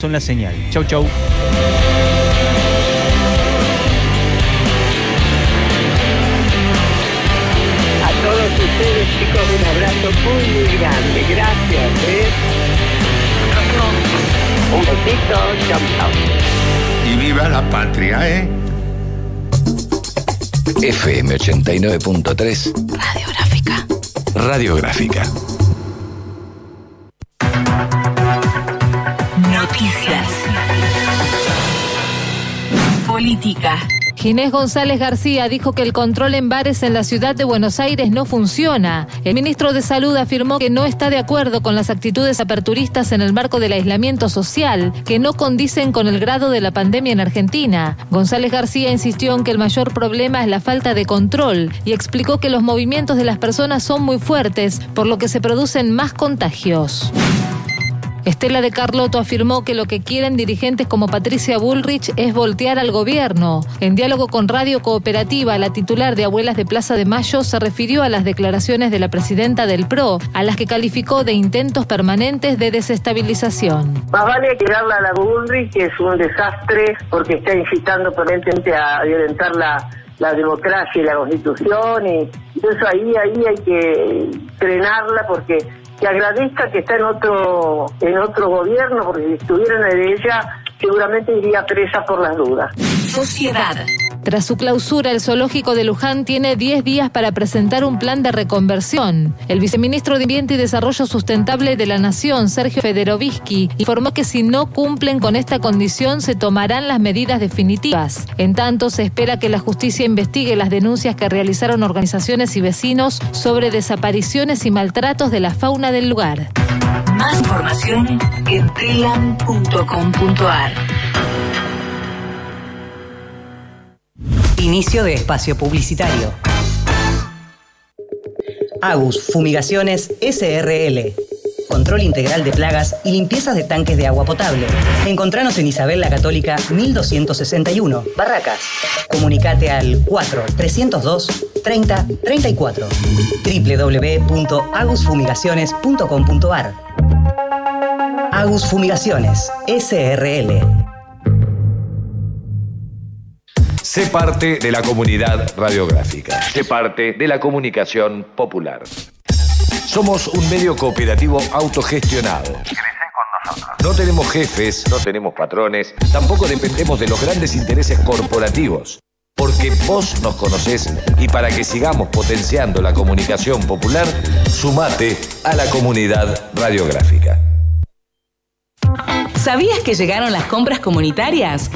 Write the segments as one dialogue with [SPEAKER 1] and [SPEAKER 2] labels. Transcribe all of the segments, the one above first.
[SPEAKER 1] son la señal. Chau, chau.
[SPEAKER 2] A todos ustedes, chicos, un abrazo muy, muy grande. Gracias, ¿eh? Un besito, chau, chau.
[SPEAKER 3] Y viva la patria, ¿eh?
[SPEAKER 4] FM 89.3
[SPEAKER 5] Radiográfica.
[SPEAKER 4] Radiográfica.
[SPEAKER 5] Noticias. Política.
[SPEAKER 6] Ginés González García dijo que el control en bares en la ciudad de Buenos Aires no funciona. El ministro de Salud afirmó que no está de acuerdo con las actitudes aperturistas en el marco del aislamiento social, que no condicen con el grado de la pandemia en Argentina. González García insistió en que el mayor problema es la falta de control y explicó que los movimientos de las personas son muy fuertes, por lo que se producen más contagios. Estela de Carlotto afirmó que lo que quieren dirigentes como Patricia Bullrich es voltear al gobierno. En diálogo con Radio Cooperativa, la titular de Abuelas de Plaza de Mayo se refirió a las declaraciones de la presidenta del PRO, a las que calificó de intentos permanentes de desestabilización.
[SPEAKER 2] Más vale tirarla a la Bullrich, que es un desastre porque está incitando permanentemente a violentar la, la democracia y la constitución y eso ahí ahí hay que frenarla porque que agradezca que está en otro en otro gobierno porque si estuviera en el ella seguramente iría presa por las dudas.
[SPEAKER 5] Sociedad.
[SPEAKER 6] Tras su clausura, el zoológico de Luján tiene 10 días para presentar un plan de reconversión. El viceministro de Ambiente y Desarrollo Sustentable de la Nación, Sergio Federovisky, informó que si no cumplen con esta condición se tomarán las medidas definitivas. En tanto, se espera que la justicia investigue las denuncias que realizaron organizaciones y vecinos sobre desapariciones y maltratos de la fauna del lugar.
[SPEAKER 5] Más información en telam.com.ar.
[SPEAKER 7] Inicio de espacio publicitario. Agus Fumigaciones SRL. Control integral de plagas y limpiezas de tanques de agua potable. Encontranos en Isabel la Católica 1261, Barracas. Comunicate al 4 302 30 34 www.agusfumigaciones.com.ar Agus Fumigaciones SRL.
[SPEAKER 4] Sé parte de la comunidad radiográfica. Sé parte de la comunicación popular. Somos un medio cooperativo autogestionado. No tenemos jefes, no tenemos patrones, tampoco dependemos de los grandes intereses corporativos. Porque vos nos conocés y para que sigamos potenciando la comunicación popular, sumate a la comunidad radiográfica.
[SPEAKER 8] ¿Sabías que llegaron las compras comunitarias?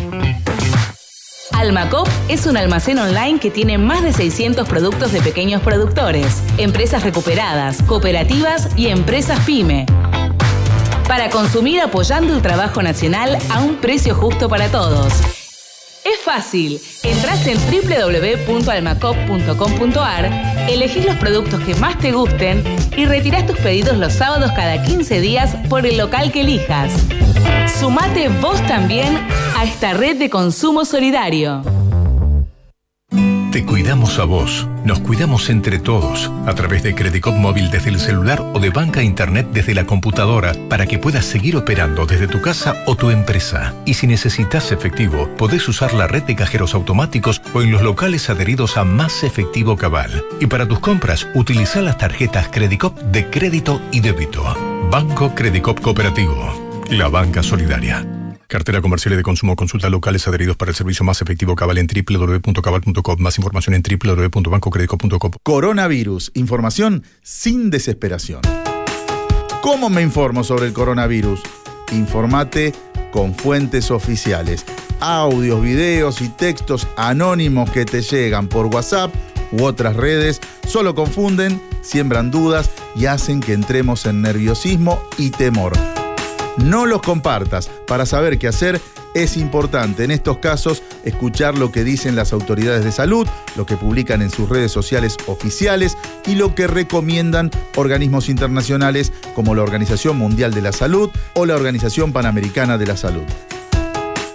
[SPEAKER 8] Almacop es un almacén online que tiene más de 600 productos de pequeños productores, empresas recuperadas, cooperativas y empresas pyme. Para consumir apoyando el trabajo nacional a un precio justo para todos. Es fácil. Entrás en www.almacop.com.ar, elegís los productos que más te gusten y retirás tus pedidos los sábados cada 15 días por el local que elijas. Sumate vos también esta red de consumo solidario.
[SPEAKER 9] Te cuidamos a vos. Nos cuidamos entre todos a través de Credicop móvil desde el celular o de banca internet desde la computadora para que puedas seguir operando desde tu casa o tu empresa. Y si necesitas efectivo, podés usar la red de cajeros automáticos o en los locales adheridos a Más Efectivo Cabal. Y para tus compras, utiliza las tarjetas Credicop de crédito y débito. Banco Credicop Cooperativo. La banca solidaria. Cartera comercial y de consumo. Consulta locales adheridos para el servicio más efectivo Cabal en www.cabal.com. Más información en www.bancocredico.com.
[SPEAKER 10] Coronavirus. Información sin desesperación. ¿Cómo me informo sobre el coronavirus? Informate con fuentes oficiales. Audios, videos y textos anónimos que te llegan por WhatsApp u otras redes solo confunden, siembran dudas y hacen que entremos en nerviosismo y temor. No los compartas. Para saber qué hacer es importante en estos casos escuchar lo que dicen las autoridades de salud, lo que publican en sus redes sociales oficiales y lo que recomiendan organismos internacionales como la Organización Mundial de la Salud o la Organización Panamericana de la Salud.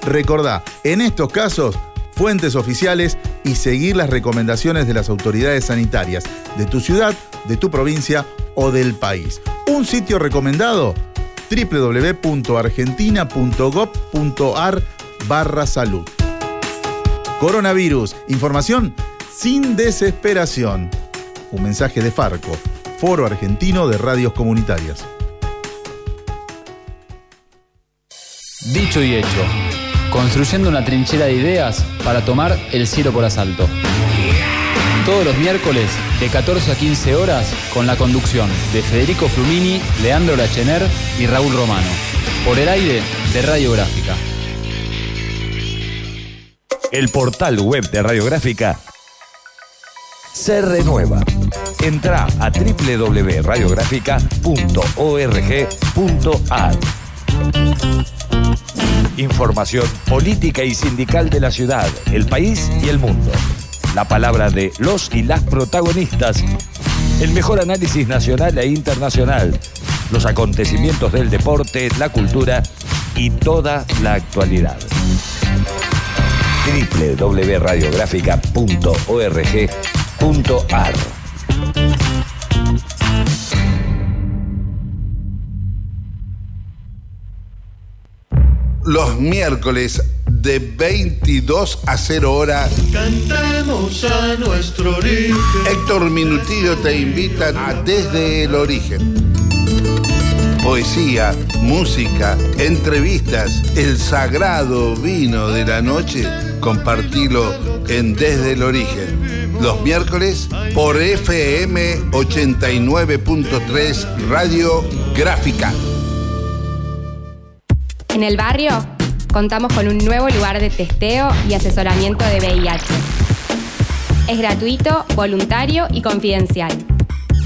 [SPEAKER 10] Recordá, en estos casos, fuentes oficiales y seguir las recomendaciones de las autoridades sanitarias de tu ciudad, de tu provincia o del país. Un sitio recomendado www.argentina.gov.ar barra salud. Coronavirus, información sin desesperación. Un mensaje de Farco, Foro Argentino de Radios Comunitarias.
[SPEAKER 1] Dicho y hecho, construyendo una trinchera de ideas para tomar el cielo por asalto. Todos los miércoles de 14 a 15 horas con la conducción de Federico Flumini, Leandro Lachener y Raúl Romano. Por el aire de Radiográfica.
[SPEAKER 4] El portal web de Radiográfica se renueva. Entra a www.radiográfica.org.ar. Información política y sindical de la ciudad, el país y el mundo. La palabra de los y las protagonistas. El mejor análisis nacional e internacional. Los acontecimientos del deporte, la cultura y toda la actualidad www.radiográfica.org.ar
[SPEAKER 11] Los miércoles de 22 a 0 hora.
[SPEAKER 12] Cantemos a nuestro origen.
[SPEAKER 11] Héctor Minutillo te invita a Desde el Origen. Poesía, música, entrevistas, el sagrado vino de la noche, compartilo en Desde el Origen. Los miércoles por FM 89.3 Radio Gráfica.
[SPEAKER 13] En el barrio contamos con un nuevo lugar de testeo y asesoramiento de VIH. Es gratuito, voluntario y confidencial.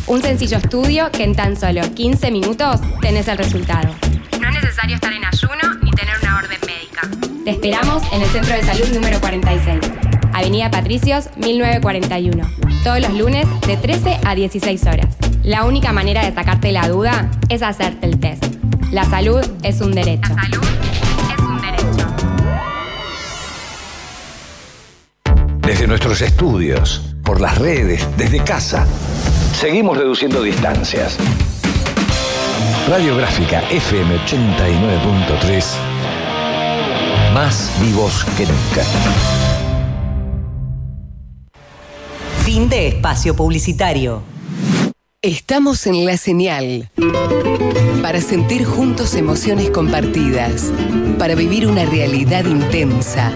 [SPEAKER 13] Un sencillo estudio que en tan solo 15 minutos tenés el resultado. No es necesario estar en ayuno ni tener una orden médica. Te esperamos en el Centro de Salud número 46, Avenida Patricios 1941, todos los lunes de 13 a 16 horas. La única manera de sacarte la duda es hacerte el test. La salud es un derecho.
[SPEAKER 4] Desde nuestros estudios, por las redes, desde casa, seguimos reduciendo distancias. Radiográfica FM 89.3, más vivos que nunca.
[SPEAKER 7] Fin de espacio publicitario.
[SPEAKER 14] Estamos en la señal para sentir juntos emociones compartidas, para vivir una realidad intensa,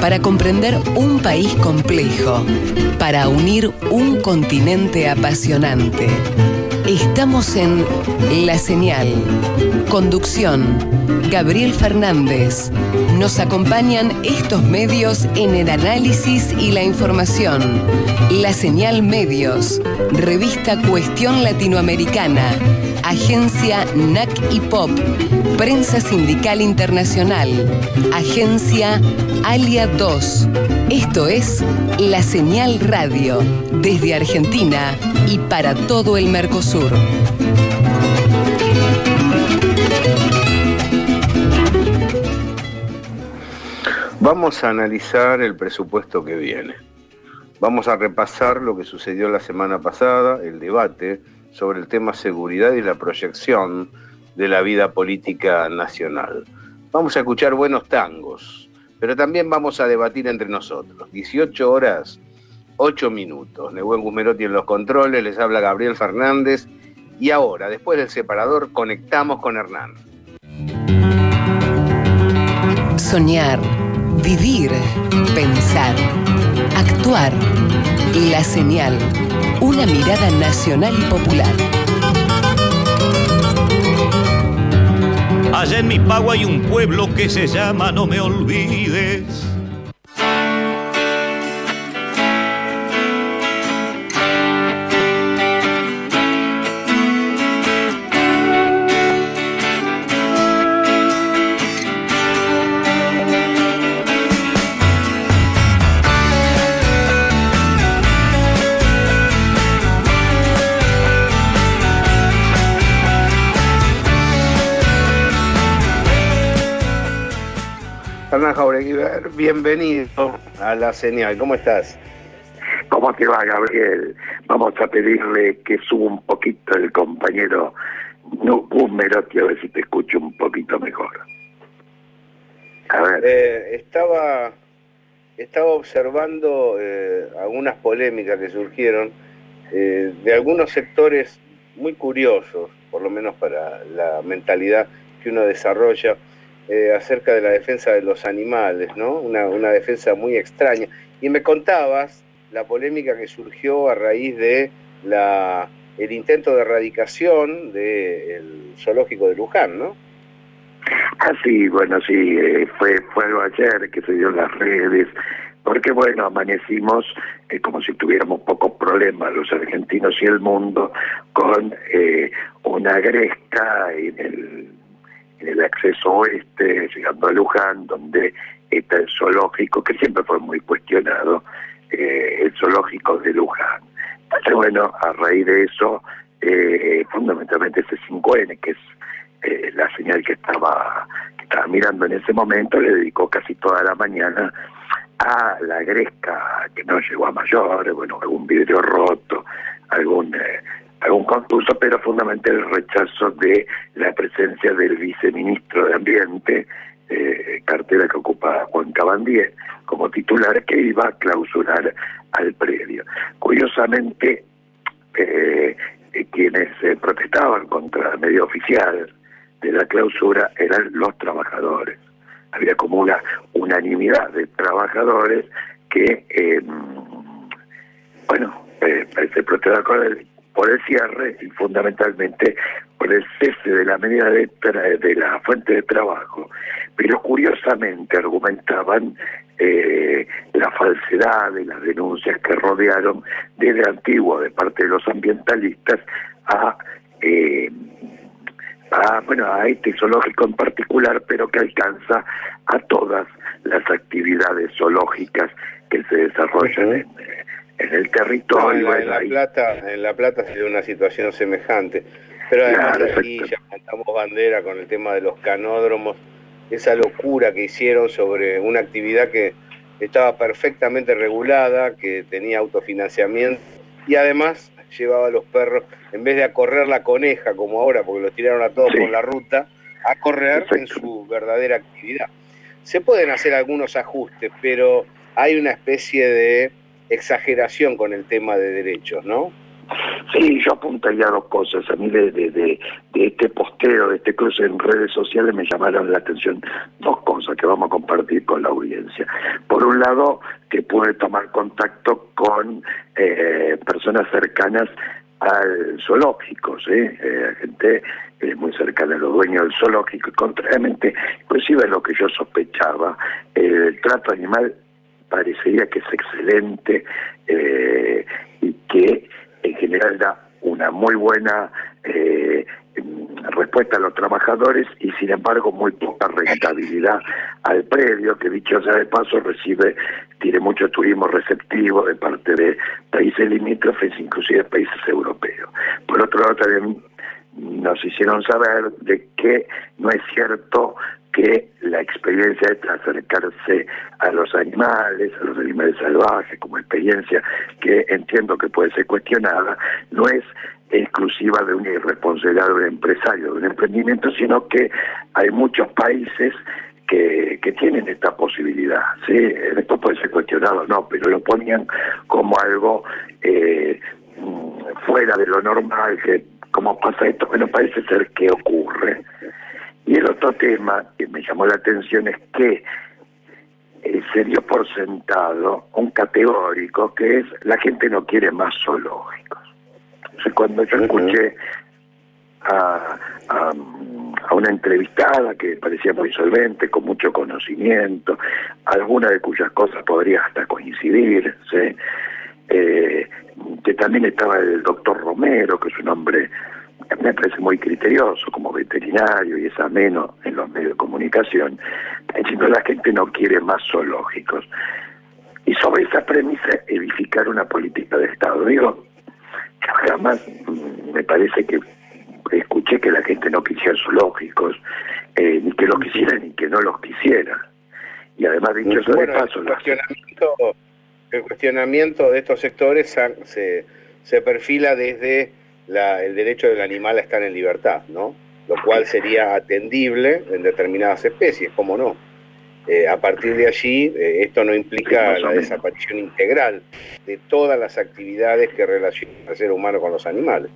[SPEAKER 14] para comprender un país complejo, para unir un continente apasionante. Estamos en La Señal. Conducción, Gabriel Fernández. Nos acompañan estos medios en el análisis y la información. La Señal Medios, revista Cuestión Latinoamericana, agencia NAC y Pop, Prensa Sindical Internacional, agencia Alia 2. Esto es La Señal Radio, desde Argentina y para todo el Mercosur.
[SPEAKER 15] Vamos a analizar el presupuesto que viene. Vamos a repasar lo que sucedió la semana pasada, el debate sobre el tema seguridad y la proyección de la vida política nacional. Vamos a escuchar buenos tangos, pero también vamos a debatir entre nosotros. 18 horas, 8 minutos. Nebuen Guzmerotti en los controles, les habla Gabriel Fernández. Y ahora, después del separador, conectamos con Hernán.
[SPEAKER 14] Soñar, vivir, pensar, actuar. La señal. Una mirada nacional y popular.
[SPEAKER 12] Allá en mi pago hay un pueblo que se llama No me olvides.
[SPEAKER 15] Jauregui, bienvenido a la señal. ¿Cómo estás?
[SPEAKER 16] ¿Cómo te va, Gabriel? Vamos a pedirle que suba un poquito el compañero No, un Merotti, a ver si te escucho un poquito mejor.
[SPEAKER 15] A ver. Eh, estaba, estaba observando eh, algunas polémicas que surgieron eh, de algunos sectores muy curiosos, por lo menos para la mentalidad que uno desarrolla acerca de la defensa de los animales, ¿no? Una, una defensa muy extraña. Y me contabas la polémica que surgió a raíz de la el intento de erradicación del zoológico de Luján, ¿no?
[SPEAKER 16] Ah, sí, bueno, sí, eh, fue, fue ayer que se dio las redes, porque bueno, amanecimos eh, como si tuviéramos pocos problemas los argentinos y el mundo con eh, una gresca en el, el acceso oeste, llegando a Luján, donde está el zoológico, que siempre fue muy cuestionado, el zoológico de Luján. Entonces, bueno, a raíz de eso, eh, fundamentalmente ese 5N, que es eh, la señal que estaba, que estaba mirando en ese momento, le dedicó casi toda la mañana a la gresca que no llegó a mayor, bueno, algún vidrio roto, algún eh, algún contuso, pero fundamentalmente el rechazo de la presencia del viceministro de Ambiente, eh, cartera que ocupa Juan Cabandier, como titular, que iba a clausurar al predio. Curiosamente, eh, eh, quienes protestaban contra el medio oficial de la clausura eran los trabajadores. Había como una unanimidad de trabajadores que, em, bueno, se protestaban con el, por el cierre y fundamentalmente por el cese de la medida de, de la fuente de trabajo. Pero curiosamente argumentaban eh, la falsedad de las denuncias que rodearon desde antiguo de parte de los ambientalistas a eh, a, bueno, a este zoológico en particular, pero que alcanza a todas las actividades zoológicas que se desarrollan en, en, el territorio.
[SPEAKER 15] en, la, Plata, en La Plata se dio una situación semejante. Pero además aquí ya cantamos bandera con el tema de los canódromos, esa locura que hicieron sobre una actividad que estaba perfectamente regulada, que tenía autofinanciamiento y además llevaba a los perros, en vez de a correr la coneja como ahora, porque los tiraron a todos por la ruta, a correr en su verdadera actividad. Se pueden hacer algunos ajustes, pero hay una especie de exageración con el tema de derechos, ¿no?
[SPEAKER 16] Sí, yo apuntaría dos cosas. A mí de, este posteo, de este cruce en redes sociales me llamaron la atención dos cosas que vamos a compartir con la audiencia. Por un lado, que puede tomar contacto con eh, personas cercanas al zoológico, ¿sí? Eh, gente eh, muy cercana a los dueños del zoológico, y contrariamente, inclusive lo que yo sospechaba, el trato animal parecería que es excelente y que en general da una muy buena eh, respuesta a los trabajadores y sin embargo muy poca rentabilidad al predio, que dicho sea de paso recibe, tiene mucho turismo receptivo de parte de países limítrofes, inclusive países europeos. Por otro lado también nos hicieron saber de que no es cierto que la experiencia de acercarse a los animales, a los animales salvajes, como experiencia que entiendo que puede ser cuestionada, no es exclusiva de una irresponsabilidad de un empresario, de un emprendimiento, sino que hay muchos países que, que tienen esta posibilidad. ¿sí? Esto puede ser cuestionado, no, pero lo ponían como algo eh, fuera de lo normal, que como pasa esto, bueno, parece ser que ocurre. Y el otro tema que me llamó la atención es que eh, se dio por sentado un categórico que es la gente no quiere más zoológicos. Entonces, cuando yo escuché a, a, una entrevistada que parecía muy solvente, con mucho conocimiento, alguna de cuyas cosas podría hasta coincidir, eh, que también estaba el doctor Romero, que es un hombre me parece muy criterioso como veterinario y es ameno en los medios de comunicación, diciendo la gente no quiere más zoológicos. Y sobre esa premisa edificar una política de Estado. Digo, jamás me parece que escuché que la gente no quisiera zoológicos, eh, ni que los quisiera ni que no los quisiera. Y además, dicho eso de paso...
[SPEAKER 15] El cuestionamiento, el cuestionamiento de estos sectores se, se perfila desde la- el derecho del animal a estar en libertad, ¿no? Lo cual sería atendible en determinadas especies, ¿cómo no? Eh, a partir de allí, eh, esto no implica la desaparición integral de todas las actividades que relacionan al ser humano con los animales.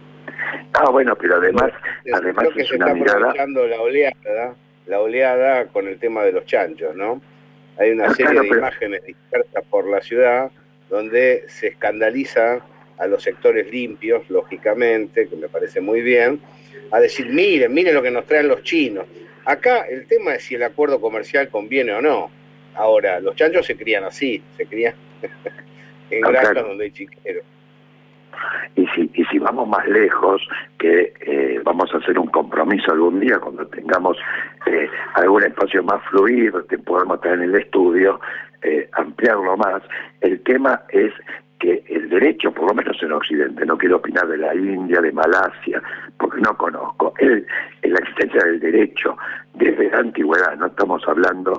[SPEAKER 16] Ah, bueno, pero además, además
[SPEAKER 15] Creo que
[SPEAKER 16] es
[SPEAKER 15] se
[SPEAKER 16] una
[SPEAKER 15] está
[SPEAKER 16] mirada...
[SPEAKER 15] aprovechando la oleada, la oleada con el tema de los chanchos, ¿no? Hay una
[SPEAKER 16] Ah,
[SPEAKER 15] serie
[SPEAKER 16] claro,
[SPEAKER 15] de
[SPEAKER 16] pero-
[SPEAKER 15] imágenes dispersas por la ciudad donde se escandaliza a los sectores limpios, lógicamente, que me parece muy bien, a decir, miren, miren lo que nos traen los chinos. Acá el tema es si el acuerdo comercial conviene o no. Ahora, los chanchos se crían así, se crían en
[SPEAKER 16] Ah,
[SPEAKER 15] granjas donde hay chiqueros.
[SPEAKER 16] Y si, y si vamos más lejos, que eh, vamos a hacer un compromiso algún día cuando tengamos eh, algún espacio más fluido que podamos tener en el estudio, eh, ampliarlo más, el tema es que el derecho, por lo menos en Occidente, no quiero opinar de la India, de Malasia, porque no conozco, el, la existencia del derecho desde la antigüedad, no estamos hablando